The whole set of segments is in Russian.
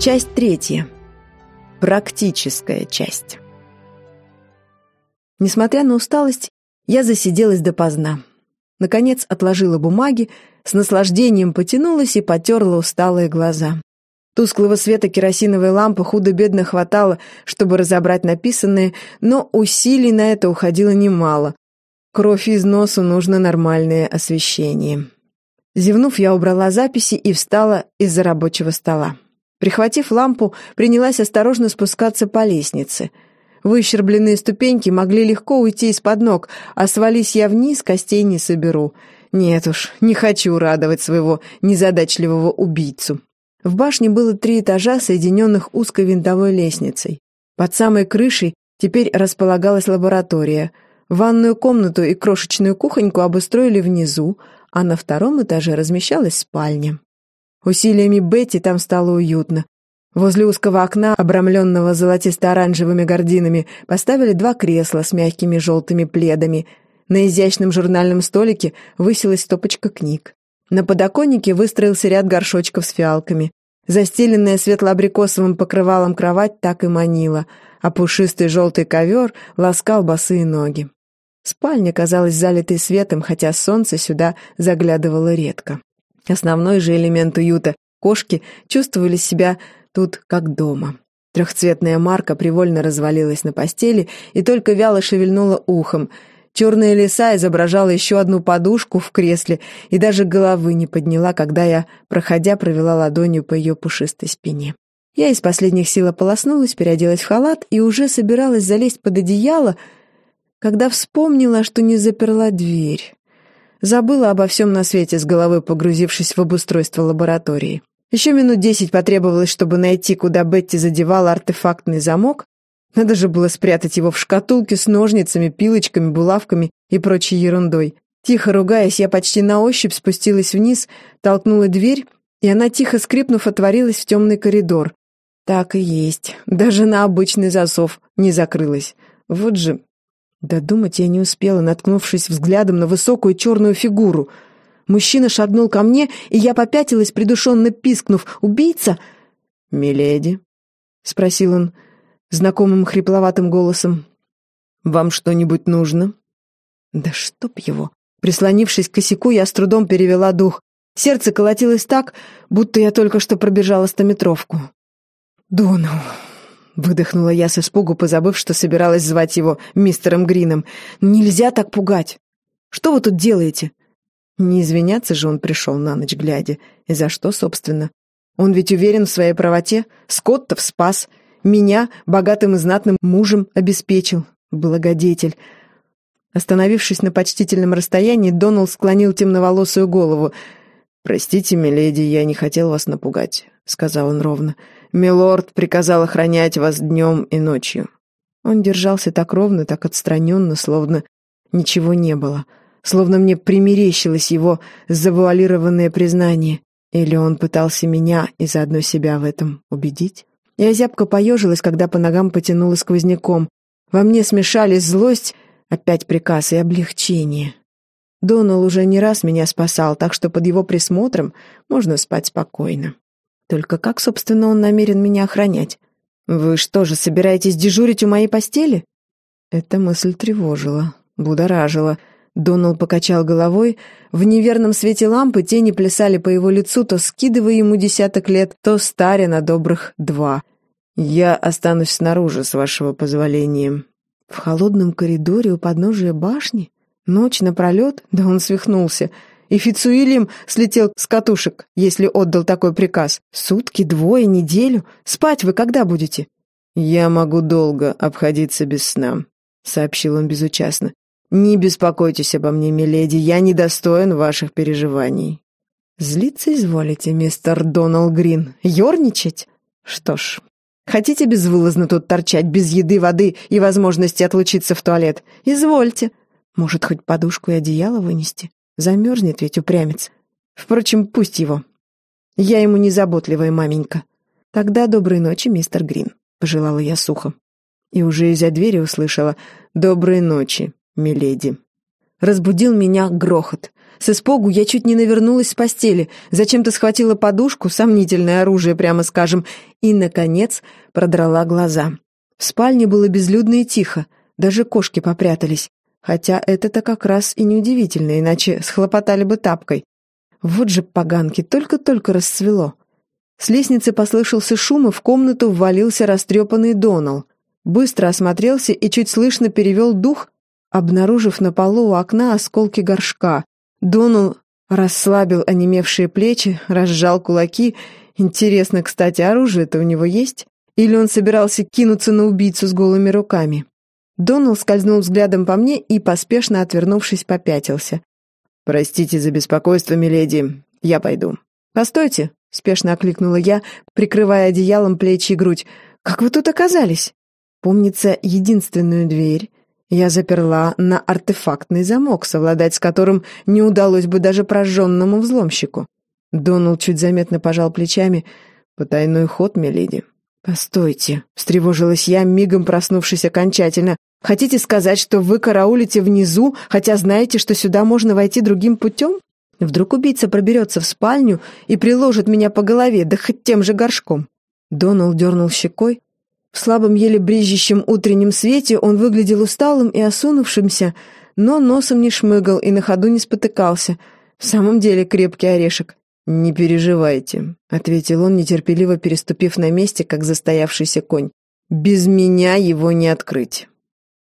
Часть третья. Практическая часть. Несмотря на усталость, я засиделась допоздна. Наконец отложила бумаги, с наслаждением потянулась и потерла усталые глаза. Тусклого света керосиновой лампы худо-бедно хватало, чтобы разобрать написанное, но усилий на это уходило немало. Кровь из носу нужно нормальное освещение. Зевнув, я убрала записи и встала из-за рабочего стола. Прихватив лампу, принялась осторожно спускаться по лестнице. Выщербленные ступеньки могли легко уйти из-под ног, а свались я вниз, костей не соберу. Нет уж, не хочу радовать своего незадачливого убийцу. В башне было три этажа, соединенных узкой винтовой лестницей. Под самой крышей теперь располагалась лаборатория. Ванную комнату и крошечную кухоньку обустроили внизу, а на втором этаже размещалась спальня. Усилиями Бетти там стало уютно. Возле узкого окна, обрамленного золотисто-оранжевыми гардинами, поставили два кресла с мягкими желтыми пледами. На изящном журнальном столике высилась стопочка книг. На подоконнике выстроился ряд горшочков с фиалками. Застеленная светло-абрикосовым покрывалом кровать так и манила, а пушистый желтый ковер ласкал босые ноги. Спальня казалась залитой светом, хотя солнце сюда заглядывало редко. Основной же элемент уюта — кошки чувствовали себя тут как дома. Трехцветная марка привольно развалилась на постели и только вяло шевельнула ухом. Черная лиса изображала еще одну подушку в кресле и даже головы не подняла, когда я, проходя, провела ладонью по ее пушистой спине. Я из последних сил ополоснулась, переоделась в халат и уже собиралась залезть под одеяло, когда вспомнила, что не заперла дверь. Забыла обо всем на свете, с головой погрузившись в обустройство лаборатории. Еще минут десять потребовалось, чтобы найти, куда Бетти задевала артефактный замок. Надо же было спрятать его в шкатулке с ножницами, пилочками, булавками и прочей ерундой. Тихо ругаясь, я почти на ощупь спустилась вниз, толкнула дверь, и она, тихо скрипнув, отворилась в темный коридор. Так и есть. Даже на обычный засов не закрылась. Вот же Додумать я не успела, наткнувшись взглядом на высокую черную фигуру. Мужчина шагнул ко мне, и я попятилась, придушенно пискнув. «Убийца?» «Миледи?» — спросил он знакомым хрипловатым голосом. «Вам что-нибудь нужно?» «Да чтоб его!» Прислонившись к косяку, я с трудом перевела дух. Сердце колотилось так, будто я только что пробежала стометровку. «Донал!» Выдохнула я с испугу, позабыв, что собиралась звать его мистером Грином. «Нельзя так пугать! Что вы тут делаете?» Не извиняться же он пришел на ночь глядя. И за что, собственно? Он ведь уверен в своей правоте. Скоттов спас. Меня богатым и знатным мужем обеспечил. Благодетель. Остановившись на почтительном расстоянии, Донал склонил темноволосую голову. «Простите, миледи, я не хотел вас напугать», — сказал он ровно. Милорд приказал охранять вас днем и ночью». Он держался так ровно, так отстраненно, словно ничего не было. Словно мне примерещилось его завуалированное признание. Или он пытался меня и заодно себя в этом убедить? Я зябко поежилась, когда по ногам потянула сквозняком. Во мне смешались злость, опять приказ и облегчение. Донал уже не раз меня спасал, так что под его присмотром можно спать спокойно. Только как, собственно, он намерен меня охранять? Вы что же, собираетесь дежурить у моей постели? Эта мысль тревожила, будоражила. Донал покачал головой. В неверном свете лампы тени плясали по его лицу, то скидывая ему десяток лет, то старя на добрых два. «Я останусь снаружи, с вашего позволения». В холодном коридоре у подножия башни? Ночь напролет? Да он свихнулся и Фицуильям слетел с катушек, если отдал такой приказ. Сутки, двое, неделю. Спать вы когда будете?» «Я могу долго обходиться без сна», — сообщил он безучастно. «Не беспокойтесь обо мне, миледи, я недостоин ваших переживаний». «Злиться изволите, мистер Доналд Грин? Ёрничать? Что ж, хотите безвылазно тут торчать, без еды, воды и возможности отлучиться в туалет? Извольте. Может, хоть подушку и одеяло вынести?» Замерзнет ведь упрямец. Впрочем, пусть его. Я ему незаботливая маменька. Тогда доброй ночи, мистер Грин, пожелала я сухо. И уже из-за двери услышала «Доброй ночи, миледи». Разбудил меня грохот. С испугу я чуть не навернулась с постели, зачем-то схватила подушку, сомнительное оружие, прямо скажем, и, наконец, продрала глаза. В спальне было безлюдно и тихо, даже кошки попрятались. Хотя это-то как раз и неудивительно, иначе схлопотали бы тапкой. Вот же поганки, только-только расцвело. С лестницы послышался шум, и в комнату ввалился растрепанный Донал. Быстро осмотрелся и чуть слышно перевел дух, обнаружив на полу у окна осколки горшка. Донал расслабил онемевшие плечи, разжал кулаки. Интересно, кстати, оружие-то у него есть? Или он собирался кинуться на убийцу с голыми руками? Донал скользнул взглядом по мне и, поспешно отвернувшись, попятился. «Простите за беспокойство, миледи. Я пойду». «Постойте», — спешно окликнула я, прикрывая одеялом плечи и грудь. «Как вы тут оказались?» Помнится, единственную дверь я заперла на артефактный замок, совладать с которым не удалось бы даже прожженному взломщику. Донал чуть заметно пожал плечами. «Потайной ход, миледи». «Постойте», — встревожилась я, мигом проснувшись окончательно. «Хотите сказать, что вы караулите внизу, хотя знаете, что сюда можно войти другим путем? Вдруг убийца проберется в спальню и приложит меня по голове, да хоть тем же горшком?» Донал дернул щекой. В слабом, еле брежущем утреннем свете он выглядел усталым и осунувшимся, но носом не шмыгал и на ходу не спотыкался. В самом деле крепкий орешек. «Не переживайте», — ответил он, нетерпеливо переступив на месте, как застоявшийся конь. «Без меня его не открыть».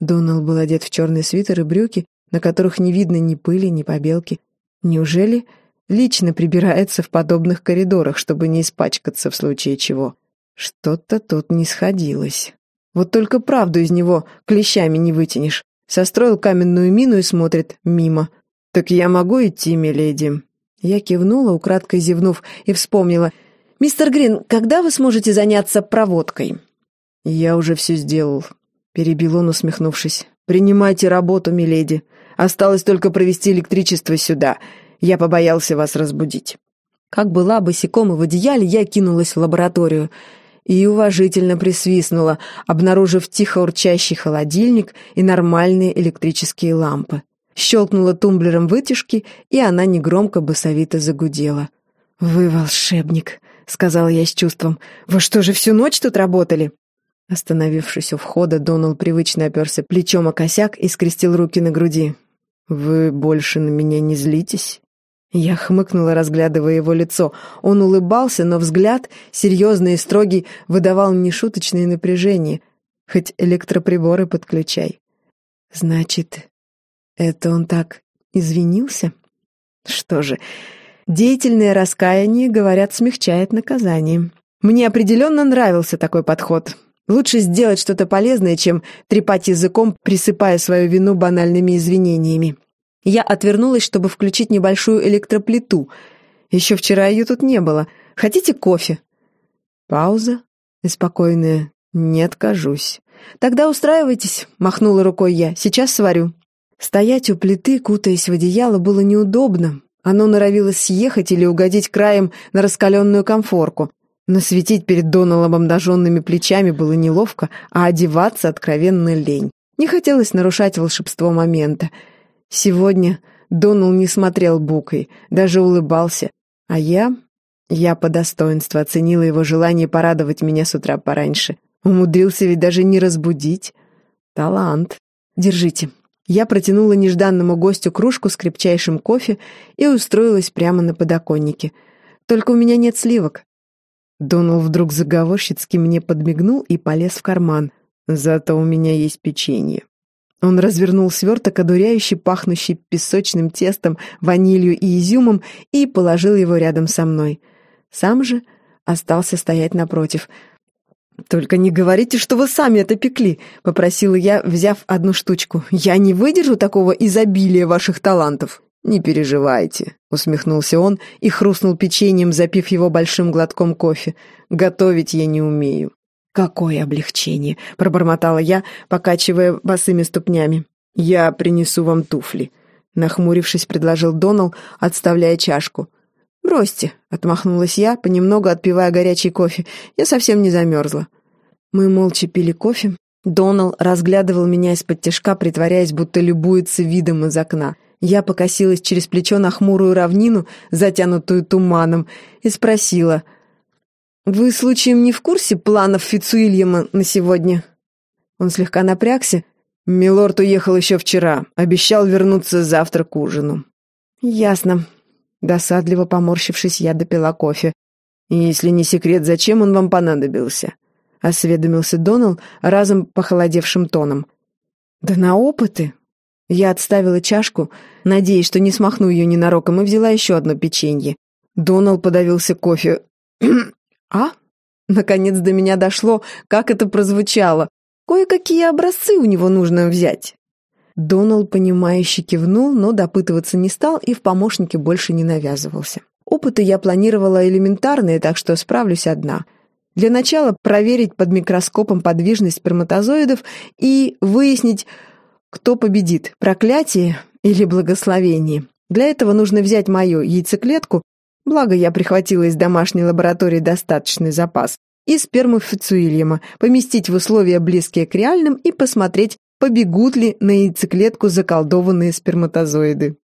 Донал был одет в черный свитер и брюки, на которых не видно ни пыли, ни побелки. Неужели лично прибирается в подобных коридорах, чтобы не испачкаться в случае чего? Что-то тут не сходилось. Вот только правду из него клещами не вытянешь. Состроил каменную мину и смотрит мимо. «Так я могу идти, миледи?» Я кивнула, украдкой зевнув, и вспомнила. «Мистер Грин, когда вы сможете заняться проводкой?» «Я уже все сделал», — перебил он, усмехнувшись. «Принимайте работу, миледи. Осталось только провести электричество сюда. Я побоялся вас разбудить». Как была босиком и в одеяле, я кинулась в лабораторию и уважительно присвистнула, обнаружив тихо урчащий холодильник и нормальные электрические лампы. Щелкнула тумблером вытяжки, и она негромко басовито загудела. «Вы волшебник», — сказала я с чувством. «Вы что же всю ночь тут работали?» Остановившись у входа, Донал привычно оперся плечом о косяк и скрестил руки на груди. «Вы больше на меня не злитесь?» Я хмыкнула, разглядывая его лицо. Он улыбался, но взгляд, серьезный и строгий, выдавал нешуточное напряжение. Хоть электроприборы подключай. «Значит, это он так извинился? Что же, деятельное раскаяние, говорят, смягчает наказание. Мне определенно нравился такой подход. Лучше сделать что-то полезное, чем трепать языком, присыпая свою вину банальными извинениями. Я отвернулась, чтобы включить небольшую электроплиту. Еще вчера ее тут не было. Хотите кофе? Пауза. И спокойная. Не откажусь. Тогда устраивайтесь, махнула рукой я. Сейчас сварю. Стоять у плиты, кутаясь в одеяло, было неудобно. Оно норовилось съехать или угодить краем на раскаленную комфорку. Но светить перед Доналом обнаженными плечами было неловко, а одеваться откровенно лень. Не хотелось нарушать волшебство момента. Сегодня Донал не смотрел букой, даже улыбался. А я... Я по достоинству оценила его желание порадовать меня с утра пораньше. Умудрился ведь даже не разбудить. Талант. Держите, я протянула нежданному гостю кружку с крепчайшим кофе и устроилась прямо на подоконнике. Только у меня нет сливок. Донал вдруг заговорщицки мне подмигнул и полез в карман. Зато у меня есть печенье. Он развернул сверток, одуряющий, пахнущий песочным тестом, ванилью и изюмом, и положил его рядом со мной. Сам же остался стоять напротив — «Только не говорите, что вы сами это пекли», — попросила я, взяв одну штучку. «Я не выдержу такого изобилия ваших талантов». «Не переживайте», — усмехнулся он и хрустнул печеньем, запив его большим глотком кофе. «Готовить я не умею». «Какое облегчение!» — пробормотала я, покачивая босыми ступнями. «Я принесу вам туфли», — нахмурившись, предложил Донал, отставляя чашку. «Бросьте», — отмахнулась я, понемногу отпивая горячий кофе. «Я совсем не замерзла». Мы молча пили кофе. Донал разглядывал меня из-под тяжка, притворяясь, будто любуется видом из окна. Я покосилась через плечо на хмурую равнину, затянутую туманом, и спросила, «Вы, случаем, не в курсе планов Фицуильяма на сегодня?» Он слегка напрягся. «Милорд уехал еще вчера, обещал вернуться завтра к ужину». «Ясно». Досадливо поморщившись, я допила кофе. «Если не секрет, зачем он вам понадобился?» — осведомился Донал разом похолодевшим тоном. «Да на опыты!» Я отставила чашку, надеясь, что не смахну ее ненароком, и взяла еще одно печенье. Донал подавился кофе. «А?» Наконец до меня дошло, как это прозвучало. Кое-какие образцы у него нужно взять. Донал, понимающе кивнул, но допытываться не стал и в помощнике больше не навязывался. Опыты я планировала элементарные, так что справлюсь одна. Для начала проверить под микроскопом подвижность сперматозоидов и выяснить, кто победит, проклятие или благословение. Для этого нужно взять мою яйцеклетку, благо я прихватила из домашней лаборатории достаточный запас, и сперму Фицуильяма, поместить в условия, близкие к реальным, и посмотреть, побегут ли на яйцеклетку заколдованные сперматозоиды.